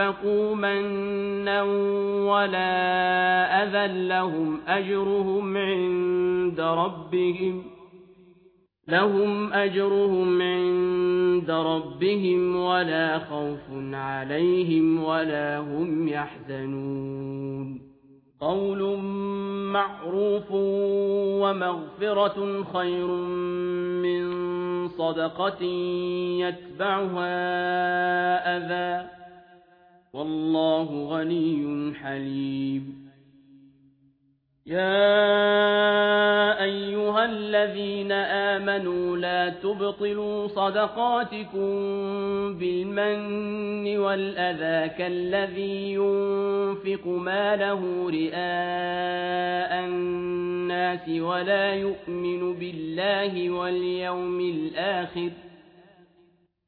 أنفقوا منا ولا أذى لهم أجرهم عند ربهم لهم أجرهم عند ربهم ولا خوف عليهم ولا هم يحزنون قول معروف ومغفرة خير من صدقة يتبعها أذى والله غني حليم. يا أيها الذين آمنوا لا تبطلوا صدقاتكم بالمن والأذى كالذي ينفق ماله رئاء الناس ولا يؤمن بالله واليوم الآخر.